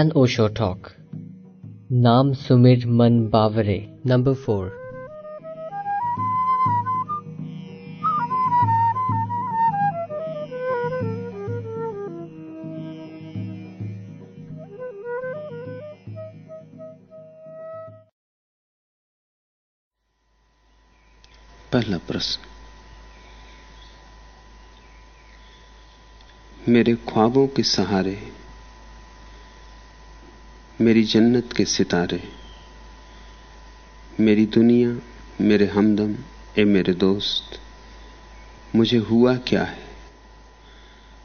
An Osho Talk. Nam Sumir Man Bavare. Number 4. पहला प्रश्न मेरे ख्वाबों के सहारे मेरी जन्नत के सितारे। मेरी दुनिया, मेरे हमदम, ए मेरे दोस्त, मुझे हुआ क्या है?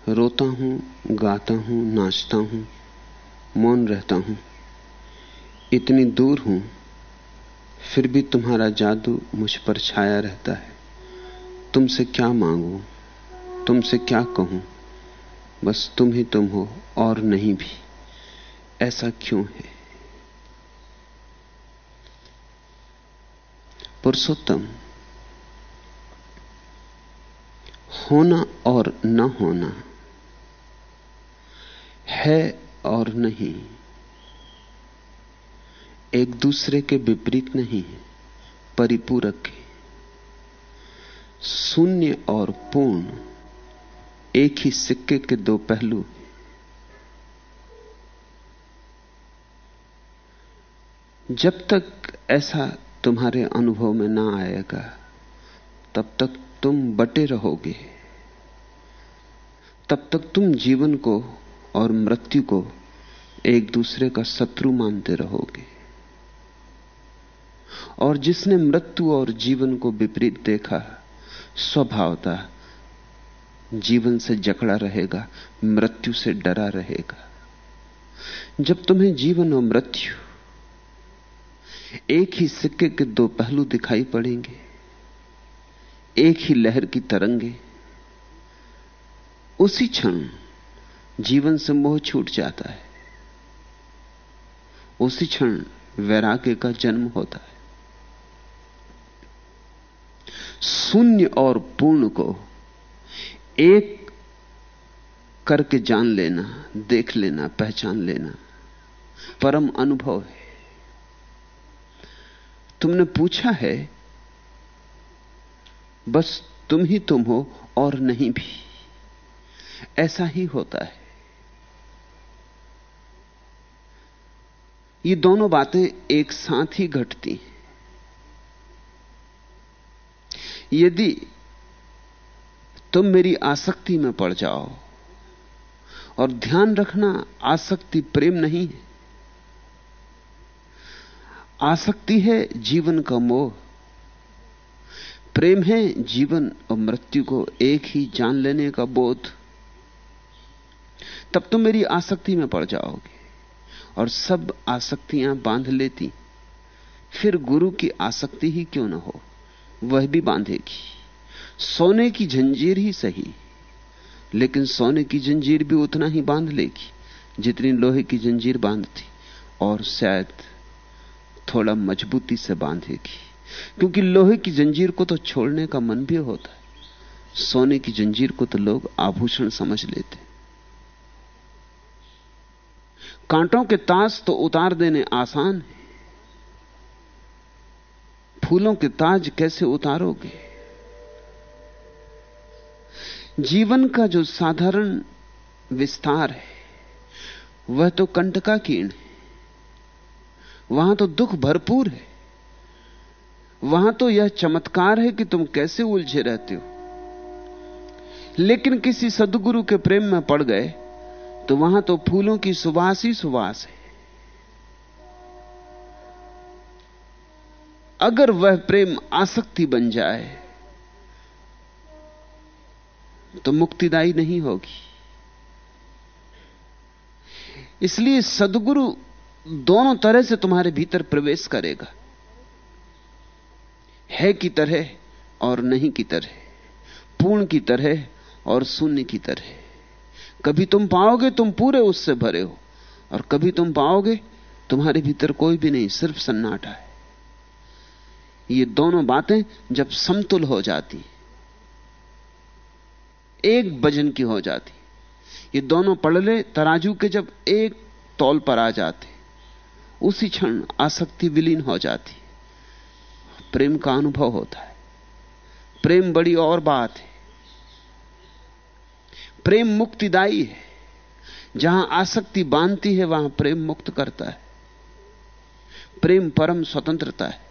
रोता हूँ, गाता हूँ, नाचता हूँ, मौन रहता हूँ। इतनी दूर हूँ, फिर भी तुम्हारा जादू मुझ पर छाया रहता है। तुमसे क्या मांगू? तुमसे क्या कहूँ? बस तुम ही तुम हो और नहीं भी। ऐसा क्यों है? पुरुषोत्तम, होना और न होना है और नहीं, एक दूसरे के विपरीत नहीं है, परिपूरक है। शून्य और पूर्ण एक ही सिक्के के दो पहलू जब तक ऐसा तुम्हारे अनुभव में ना आएगा, तब तक तुम बटे रहोगे। तब तक तुम जीवन को और मृत्यु को एक दूसरे का शत्रु मानते रहोगे। और जिसने मृत्यु और जीवन को विपरीत देखा, स्वभावता जीवन से जकड़ा रहेगा, मृत्यु से डरा रहेगा। जब तुम्हें जीवन और मृत्यु एक ही सिक्के के दो पहलू दिखाई पड़ेंगे। एक ही लहर की तरंगे। उसी क्षण जीवन से मोह छूट जाता है। उसी क्षण वैराग्य का जन्म होता है। शून्य और पूर्ण को एक करके जान लेना, देख लेना, पहचान लेना परम अनुभव है। तुमने पूछा है, बस तुम ही तुम हो और नहीं भी। ऐसा ही होता है। ये दोनों बातें एक साथ ही घटती हैं। यदि तुम मेरी आसक्ति में पड़ जाओ और ध्यान रखना आसक्ति प्रेम नहीं है आसक्ति है जीवन का मोह। प्रेम है जीवन और मृत्यु को एक ही जान लेने का बोध। तब तुम मेरी आसक्ति में पड़ जाओगे और सब आसक्तियाँ बाँध लेती। फिर गुरु की आसक्ति ही क्यों ना हो? वह भी बांधेगी। सोने की जंजीर ही सही, लेकिन सोने की जंजीर भी उतना ही बाँध लेगी जितनी लोहे की जंजीर बांधती, और शायद थोड़ा मजबूती से बांधेगी। क्योंकि लोहे की जंजीर को तो छोड़ने का मन भी होता है। सोने की जंजीर को तो लोग आभूषण समझ लेते कांटों के ताज तो उतार देने आसान है। फूलों के ताज कैसे उतारोगे? जीवन का जो साधारण विस्तार है, वह तो कंटका कीर्ण है। वहाँ तो दुख भरपूर है। वहाँ तो यह चमत्कार है कि तुम कैसे उलझे रहते हो। लेकिन किसी सदगुरु के प्रेम में पड़ गए तो वहाँ तो फूलों की सुवास ही सुवास है। अगर वह प्रेम आसक्ति बन जाए तो मुक्तिदायी नहीं होगी। इसलिए सदगुरु दोनों तरह से तुम्हारे भीतर प्रवेश करेगा। है की तरह और नहीं की तरह, पूर्ण की तरह और शून्य की तरह। कभी तुम पाओगे तुम पूरे उससे भरे हो, और कभी तुम पाओगे तुम्हारे भीतर कोई भी नहीं, सिर्फ़ सन्नाटा है। ये दोनों बातें जब समतुल हो जाती, एक वज़न की हो जाती, ये दोनों पड़ले तराजू के जब एक तौल पर आ जाते उसी क्षण आसक्ति विलीन हो जाती। प्रेम का अनुभव होता है। प्रेम बड़ी और बात है। प्रेम मुक्तिदायी है। जहाँ आसक्ति बांधती है, वहाँ प्रेम मुक्त करता है। प्रेम परम स्वतंत्रता है।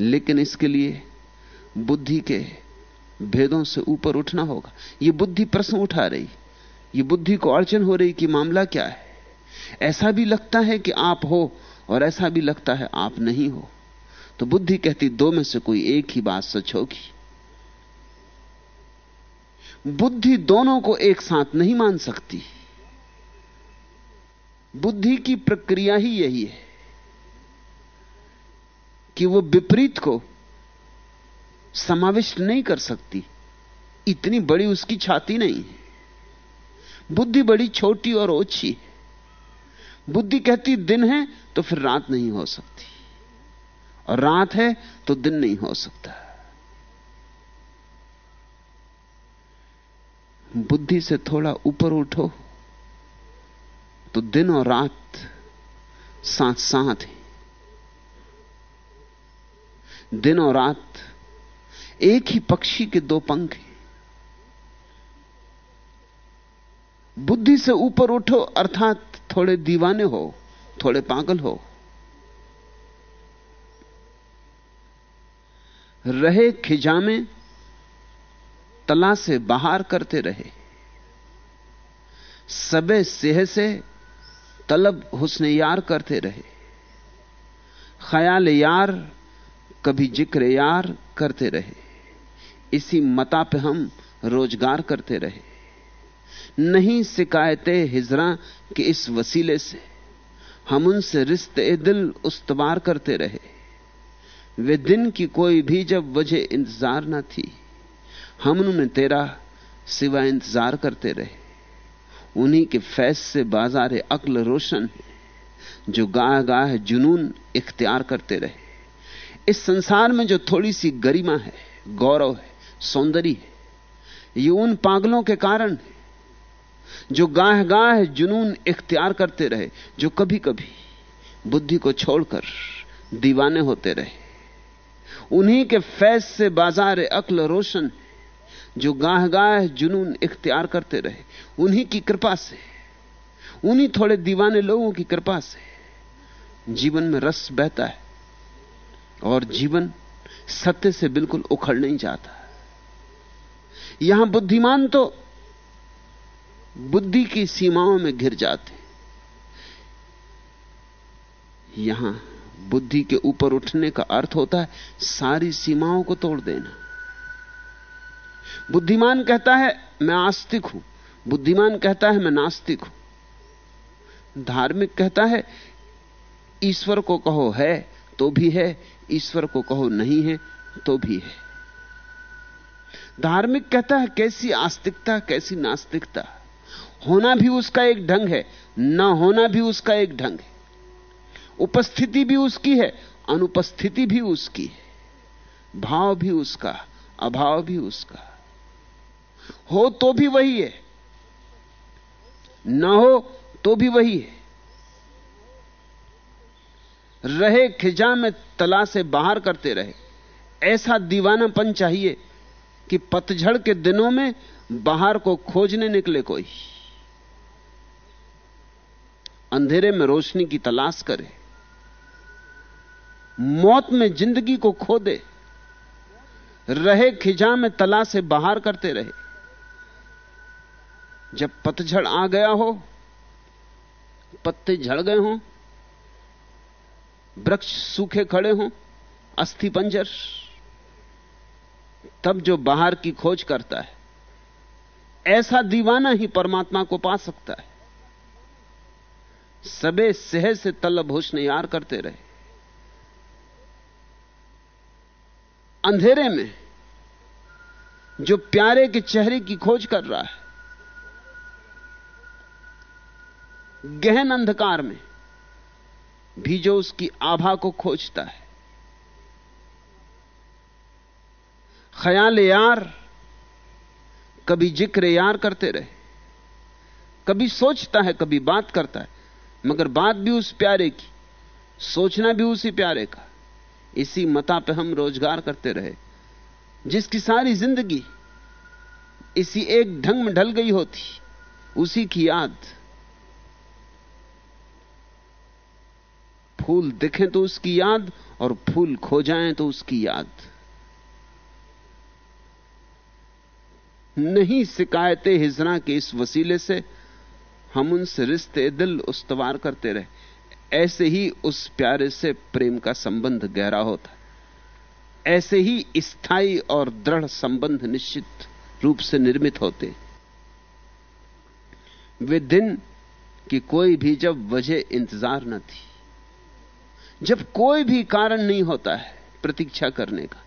लेकिन इसके लिए बुद्धि के भेदों से ऊपर उठना होगा। यह बुद्धि प्रश्न उठा रही। यह बुद्धि को अड़चन हो रही कि मामला क्या है? ऐसा भी लगता है कि आप हो और ऐसा भी लगता है आप नहीं हो। तो बुद्धि कहती, दो में से कोई एक ही बात सच होगी। बुद्धि दोनों को एक साथ नहीं मान सकती। बुद्धि की प्रक्रिया ही यही है कि वो विपरीत को समाविष्ट नहीं कर सकती। इतनी बड़ी उसकी छाती नहीं है। बुद्धि बड़ी छोटी और ओछी है। बुद्धि कहती, दिन है तो फिर रात नहीं हो सकती। और रात है तो दिन नहीं हो सकता। बुद्धि से थोड़ा ऊपर उठो तो दिन और रात साथ साथ है। दिन और रात एक ही पक्षी के दो पंख हैं। बुद्धि से ऊपर उठो, अर्थात थोड़े दीवाने हो, थोड़े पागल हो। रहे खिजामे तला से बाहर करते रहे। सबे सेह से तलब हुस्न यार करते रहे। ख्याल यार, कभी ज़िक्र यार करते रहे। इसी मता पे हम रोज़गार करते रहे। नहीं शिकायतें हिजरा कि इस वसीले से। हम उनसे रिश्ते दिल उस्तवार करते रहे। वे दिन की कोई भी जब वजह इंतज़ार न थी, हम उन्होंने तेरा सिवा इंतज़ार करते रहे। उन्हीं के फैस से बाज़ार अक्ल रोशन है, जो गाह गाह जुनून इख्तियार करते रहे। इस संसार में जो थोड़ी सी गरिमा है, गौरव है, सौंदर्य है, ये उन पागलों के कारण है जो गाह गाह जुनून इख्तियार करते रहे, जो कभी कभी बुद्धि को छोड़कर दीवाने होते रहे। उन्हीं के फैज से बाज़ार अक्ल रोशन, जो गाह गाह जुनून इख्तियार करते रहे, उन्हीं की कृपा से, उन्हीं थोड़े दीवाने लोगों की कृपा से जीवन में रस बहता है और जीवन सत्य से बिल्कुल उखड़ नहीं जाता। यहाँ बुद्धिमान तो बुद्धि की सीमाओं में घिर जाते। यहाँ बुद्धि के ऊपर उठने का अर्थ होता है, सारी सीमाओं को तोड़ देना। बुद्धिमान कहता है, मैं आस्तिक हूँ। बुद्धिमान कहता है, मैं नास्तिक हूँ। धार्मिक कहता है, ईश्वर को कहो है तो भी है, ईश्वर को कहो नहीं है तो भी है। धार्मिक कहता है, कैसी आस्तिकता, कैसी नास्तिकता? होना भी उसका एक ढंग है, न होना भी उसका एक ढंग है। उपस्थिति भी उसकी है, अनुपस्थिति भी उसकी है। भाव भी उसका, अभाव भी उसका। हो तो भी वही है, न हो तो भी वही है। रहे खिजा में तला से बाहर करते रहे। ऐसा दीवानापन चाहिए कि पतझड़ के दिनों में बाहर को खोजने निकले कोई। अंधेरे में रोशनी की तलाश करे। मौत में ज़िंदगी को खो दे रहे खिजा में तला से बाहर करते रहे। जब पतझड़ आ गया हो, पत्ते झड़ गए हों, वृक्ष सूखे खड़े हों, अस्थि पंजर, तब जो बाहर की खोज करता है, ऐसा दीवाना ही परमात्मा को पा सकता है। सबे सह से तलब हुस्न यार करते रहे। अंधेरे में जो प्यारे के चेहरे की खोज कर रहा है, गहन अंधकार में भी जो उसकी आभा को खोजता है। ख्याल यार, कभी ज़िक्र यार करते रहे, कभी सोचता है, कभी बात करता है। मगर बात भी उस प्यारे की, सोचना भी उसी प्यारे का। इसी मता पे हम रोज़गार करते रहे। जिसकी सारी ज़िंदगी इसी एक ढंग में ढल गई होती, उसी की याद। फूल दिखें तो उसकी याद और फूल खो जाएँ तो उसकी याद। नहीं शिकायतें हिजरा के इस वसीले से हम उनसे रिश्ते दिल उस्तवार करते रहे। ऐसे ही उस प्यारे से प्रेम का संबंध गहरा होता। ऐसे ही स्थायी और दृढ़ संबंध निश्चित रूप से निर्मित होते। वे दिन की कोई भी जब वजह इंतज़ार न थी। जब कोई भी कारण नहीं होता है प्रतीक्षा करने का।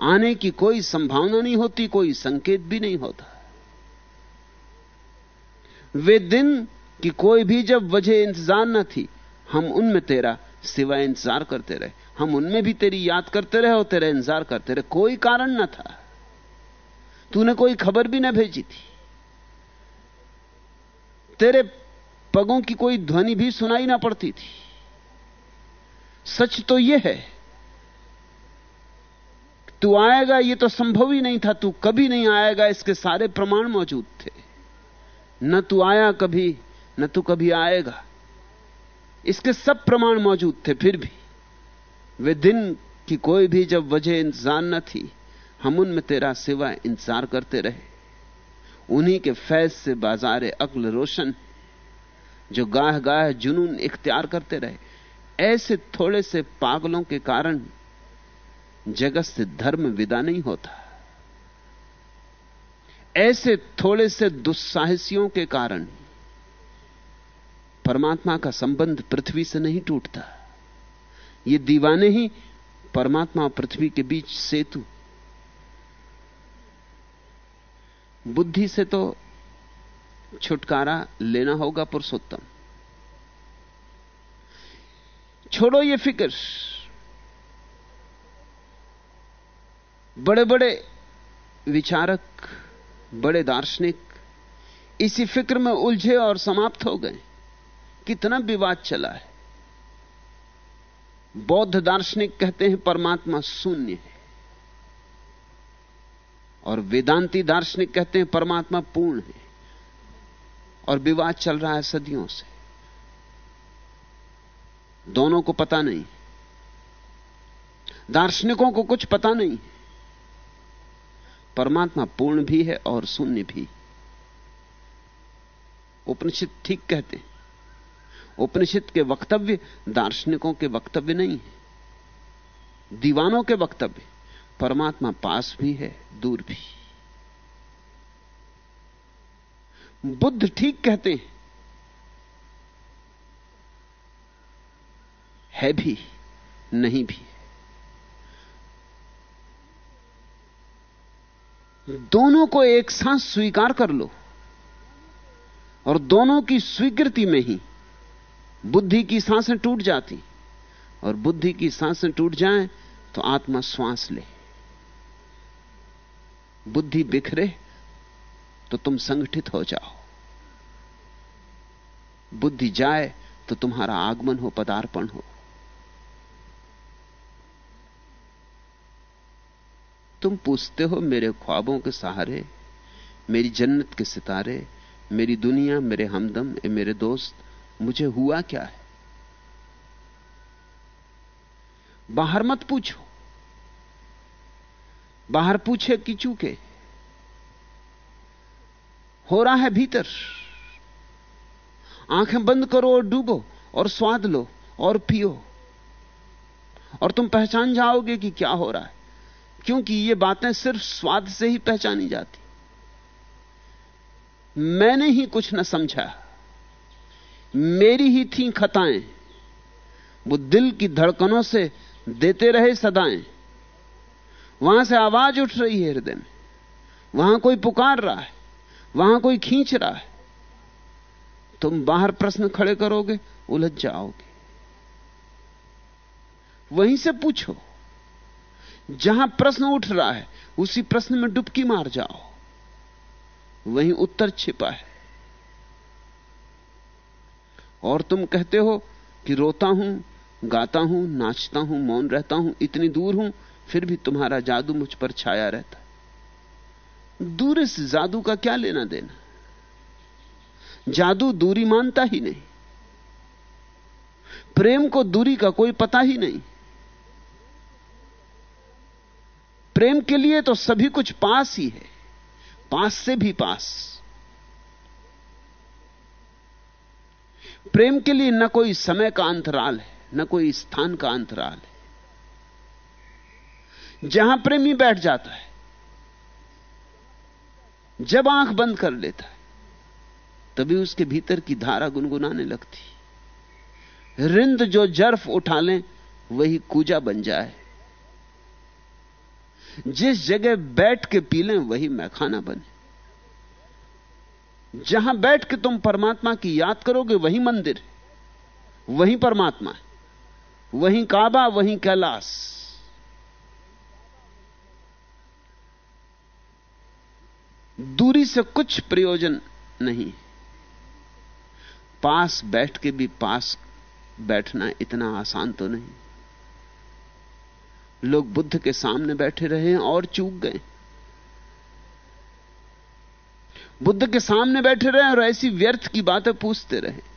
आने की कोई संभावना नहीं होती, कोई संकेत भी नहीं होता। वे दिन की कोई भी जब वजह इंतज़ार न थी, हम उनमें तेरा सिवा इंतज़ार करते रहे। हम उनमें भी तेरी याद करते रहे और तेरा इंतज़ार करते रहे। कोई कारण न था। तूने कोई खबर भी ना भेजी थी। तेरे पगों की कोई ध्वनि भी सुनाई ना पड़ती थी। सच तो यह है, तू आएगा यह तो संभव ही नहीं था, तू कभी नहीं आएगा, इसके सारे प्रमाण मौजूद थे। न तू आया कभी, न तू कभी आएगा। इसके सब प्रमाण मौजूद थे फिर भी। वे दिन की कोई भी जब वजह इंतज़ार न थी, हम उनमें तेरा सिवा इंतज़ार करते रहे। उन्हीं के फैज से बाज़ार अक्ल रोशन जो गाह गाह जुनून इख्तियार करते रहे। ऐसे थोड़े से पागलों के कारण जगत से धर्म विदा नहीं होता। ऐसे थोड़े से दुस्साहसियों के कारण परमात्मा का संबंध पृथ्वी से नहीं टूटता। ये दीवाने ही परमात्मा और पृथ्वी के बीच सेतु। बुद्धि से तो छुटकारा लेना होगा पुरुषोत्तम। छोड़ो ये फ़िक्र। बड़े बड़े विचारक बड़े दार्शनिक इसी फ़िक्र में उलझे और समाप्त हो गए। कितना विवाद चला है। बौद्ध दार्शनिक कहते हैं, परमात्मा शून्य है। और वेदांती दार्शनिक कहते हैं, परमात्मा पूर्ण है। और विवाद चल रहा है सदियों से। दोनों को पता नहीं। दार्शनिकों को कुछ पता नहीं। परमात्मा पूर्ण भी है और शून्य भी। उपनिषद ठीक कहते हैं। उपनिषद के वक्तव्य दार्शनिकों के वक्तव्य नहीं है। दीवानों के वक्तव्य, परमात्मा पास भी है, दूर भी। बुद्ध ठीक कहते हैं। है भी, नहीं भी। दोनों को एक साथ स्वीकार कर लो। और दोनों की स्वीकृति में ही बुद्धि की साँसें टूट जाती। और बुद्धि की साँसें टूट जाएँ तो आत्मा श्वास ले। बुद्धि बिखरे तो तुम संगठित हो जाओ। बुद्धि जाए तो तुम्हारा आगमन हो, पदार्पण हो। तुम पूछते हो मेरे ख्वाबों के सहारे, मेरी जन्नत के सितारे, मेरी दुनिया, मेरे हमदम, ए मेरे दोस्त, मुझे हुआ क्या है? बाहर मत पूछो। बाहर पूछे कि चूके? हो रहा है भीतर। आँखें बंद करो और डूबो और स्वाद लो और पियो। और तुम पहचान जाओगे कि क्या हो रहा है। क्योंकि ये बातें सिर्फ़ स्वाद से ही पहचानी जाती। मैंने ही कुछ न समझा। मेरी ही थी खताएँ। वो दिल की धड़कनों से देते रहे सदाएँ। वहाँ से आवाज़ उठ रही है हृदय में। वहाँ कोई पुकार रहा है। वहाँ कोई खींच रहा है। तुम बाहर प्रश्न खड़े करोगे, उलझ जाओगे। वहीं से पूछो। जहाँ प्रश्न उठ रहा है, उसी प्रश्न में डुबकी मार जाओ। वहीं उत्तर छिपा है। और तुम कहते हो कि रोता हूँ, गाता हूँ, नाचता हूँ, मौन रहता हूँ, इतनी दूर हूँ, फिर भी तुम्हारा जादू मुझ पर छाया रहता दूर इस जादू का क्या लेना देना? जादू दूरी मानता ही नहीं। प्रेम को दूरी का कोई पता ही नहीं। प्रेम के लिए तो सभी कुछ पास ही है। पास से भी पास। प्रेम के लिए न कोई समय का अंतराल है, न कोई स्थान का अंतराल है। जहाँ प्रेमी बैठ जाता है, जब आँख बंद कर लेता है, तभी उसके भीतर की धारा गुनगुनाने लगती। रिंद जो जर्फ उठा लें, वही कूजा बन जाए। जिस जगह बैठ के पी लें, वही मैखाना बने। जहाँ बैठ के तुम परमात्मा की याद करोगे, वही मंदिर वही परमात्मा है। वही काबा, वही कैलाश। दूरी से कुछ प्रयोजन नहीं पास बैठ के भी पास बैठना इतना आसान तो नहीं। लोग बुद्ध के सामने बैठे रहे और चूक गए। बुद्ध के सामने बैठे रहे और ऐसी व्यर्थ की बातें पूछते रहे।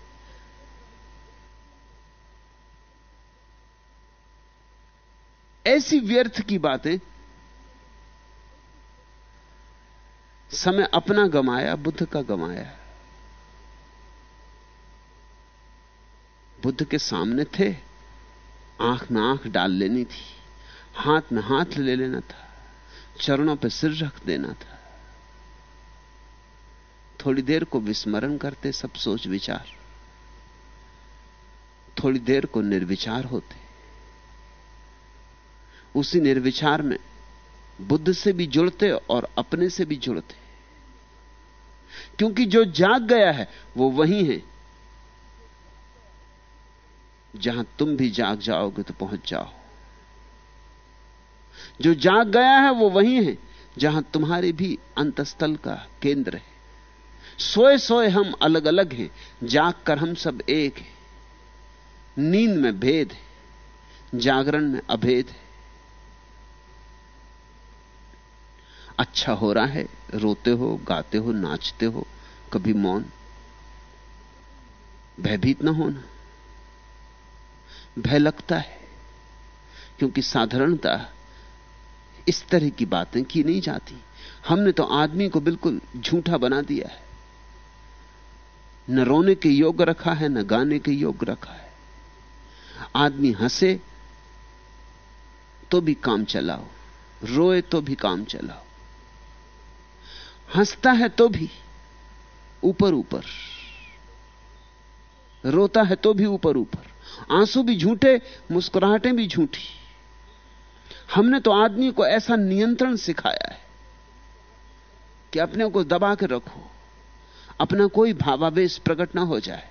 ऐसी व्यर्थ की बातें समय अपना गमाया, बुद्ध का गमाया। बुद्ध के सामने थे, आँख में आँख डाल लेनी थी। हाथ में हाथ ले लेना था, चरणों पर सिर रख देना था। थोड़ी देर को विस्मरण करते सब सोच विचार। थोड़ी देर को निर्विचार होते। उसी निर्विचार में बुद्ध से भी जुड़ते और अपने से भी जुड़ते। क्योंकि जो जाग गया है, वो वही है। जहाँ तुम भी जाग जाओगे तो पहुँच जाओ। जो जाग गया है वो वही है, जहाँ तुम्हारे भी अंतस्थल का केंद्र है। सोए सोए हम अलग अलग हैं जाग कर हम सब एक हैं। नींद में भेद है, जागरण में अभेद है। अच्छा हो रहा है, रोते हो, गाते हो, नाचते हो, कभी मौन। भयभीत ना होना। भय लगता है, क्योंकि साधारणता इस तरह की बातें की नहीं जाती। हमने तो आदमी को बिल्कुल झूठा बना दिया है। न रोने के योग्य रखा है, न गाने के योग्य रखा है। आदमी हंसे तो भी काम चलाओ, रोए तो भी काम चलाओ। हंसता है तो भी ऊपर ऊपर। रोता है तो भी ऊपर ऊपर। आँसू भी झूठे, मुस्कुराहटें भी झूठी। हमने तो आदमी को ऐसा नियंत्रण सिखाया है कि अपने को दबा के रखो, अपना कोई भावावेश प्रकट ना हो जाए।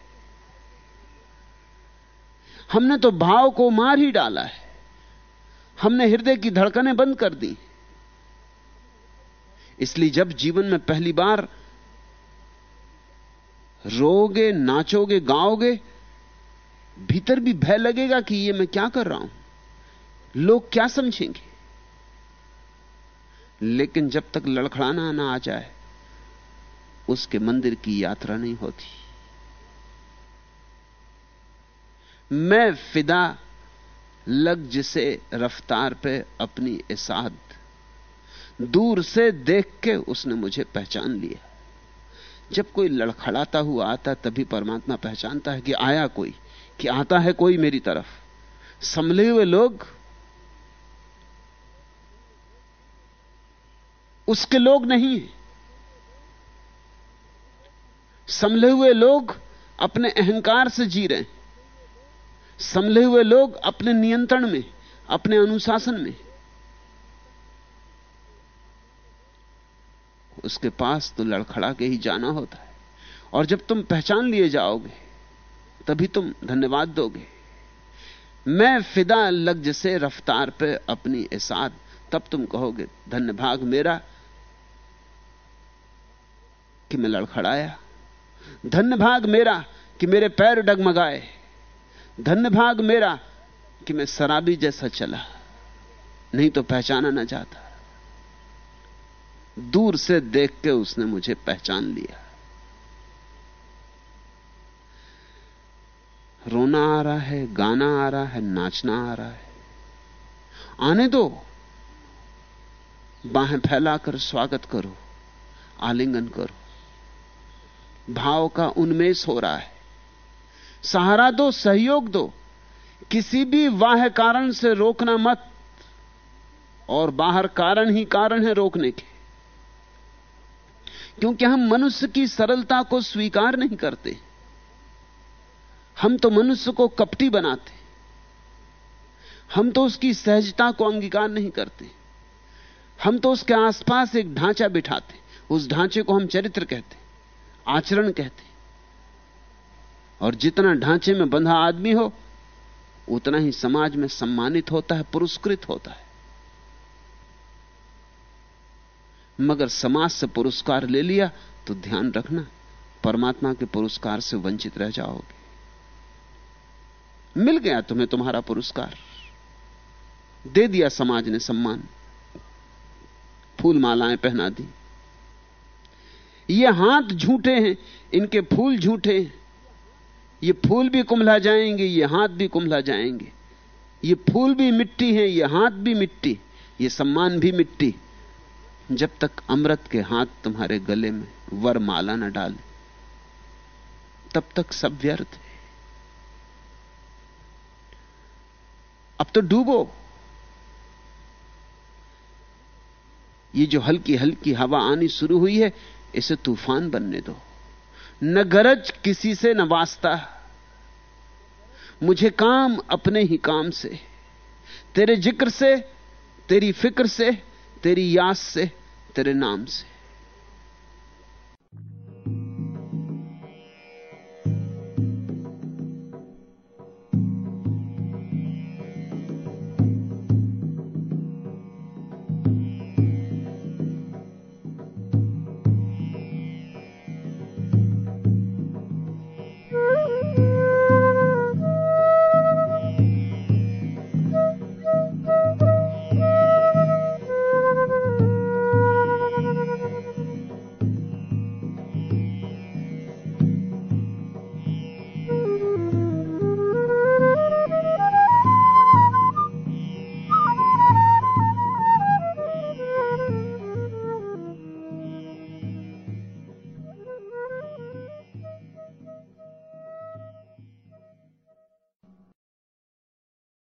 हमने तो भाव को मार ही डाला है। हमने हृदय की धड़कनें बंद कर दी। इसलिए जब जीवन में पहली बार रोगे, नाचोगे, गाओगे, भीतर भी भय लगेगा कि ये मैं क्या कर रहा हूँ? लोग क्या समझेंगे? लेकिन जब तक लड़खड़ाना ना आ जाए, उसके मंदिर की यात्रा नहीं होती। मैं फिदा लग जिसे रफ्तार पे अपनी इसाद दूर से देख के उसने मुझे पहचान लिया। जब कोई लड़खड़ाता हुआ आता, तभी परमात्मा पहचानता है कि आया कोई, कि आता है कोई मेरी तरफ़। संभले हुए लोग उसके लोग नहीं संभले हुए लोग अपने अहंकार से जी रहे हैं। संभले हुए लोग अपने नियंत्रण में, अपने अनुशासन में। उसके पास तो लड़खड़ा के ही जाना होता है। और जब तुम पहचान लिए जाओगे, तभी तुम धन्यवाद दोगे। मैं फिदा लग जैसे रफ्तार पे अपनी एसाद तब तुम कहोगे, धन्य भाग मेरा कि मैं लड़खड़ाया। धन्य भाग मेरा कि मेरे पैर डगमगाए। धन्य भाग मेरा कि मैं शराबी जैसा चला। नहीं तो पहचाना ना जाता। दूर से देख के उसने मुझे पहचान लिया। रोना आ रहा है, गाना आ रहा है, नाचना आ रहा है। आने दो। बाहें फैलाकर स्वागत करो, आलिंगन करो। भाव का उन्मेष हो रहा है। सहारा दो, सहयोग दो। किसी भी वाह कारण से रोकना मत। और बाहर कारण ही कारण है रोकने के। क्योंकि हम मनुष्य की सरलता को स्वीकार नहीं करते। हम तो मनुष्य को कपटी बनाते। हम तो उसकी सहजता को अंगीकार नहीं करते। हम तो उसके आसपास एक ढांचा बिठाते। उस ढांचे को हम चरित्र कहते। आचरण कहते और जितना ढांचे में बंधा आदमी हो, उतना ही समाज में सम्मानित होता है, पुरस्कृत होता है। मगर समाज से पुरस्कार ले लिया तो ध्यान रखना, परमात्मा के पुरस्कार से वंचित रह जाओगे। मिल गया तुम्हें तुम्हारा पुरस्कार। दे दिया समाज ने सम्मान। फूल मालाएँ पहना दी। ये हाथ झूठे हैं, इनके फूल झूठे हैं। ये फूल भी कुंभला जाएँगे, ये हाथ भी कुंभला जाएँगे। ये फूल भी मिट्टी है, ये हाथ भी मिट्टी, ये सम्मान भी मिट्टी। जब तक अमृत के हाथ तुम्हारे गले में वर माला न डाले, तब तक सब व्यर्थ है। अब तो डूबो। ये जो हल्की हल्की हवा आनी शुरू हुई है इसे तूफ़ान बनने दो। न गरज किसी से, न वास्ता। मुझे काम अपने ही काम से। तेरे ज़िक्र से, तेरी फ़िक्र से, तेरी याद से, तेरे नाम से।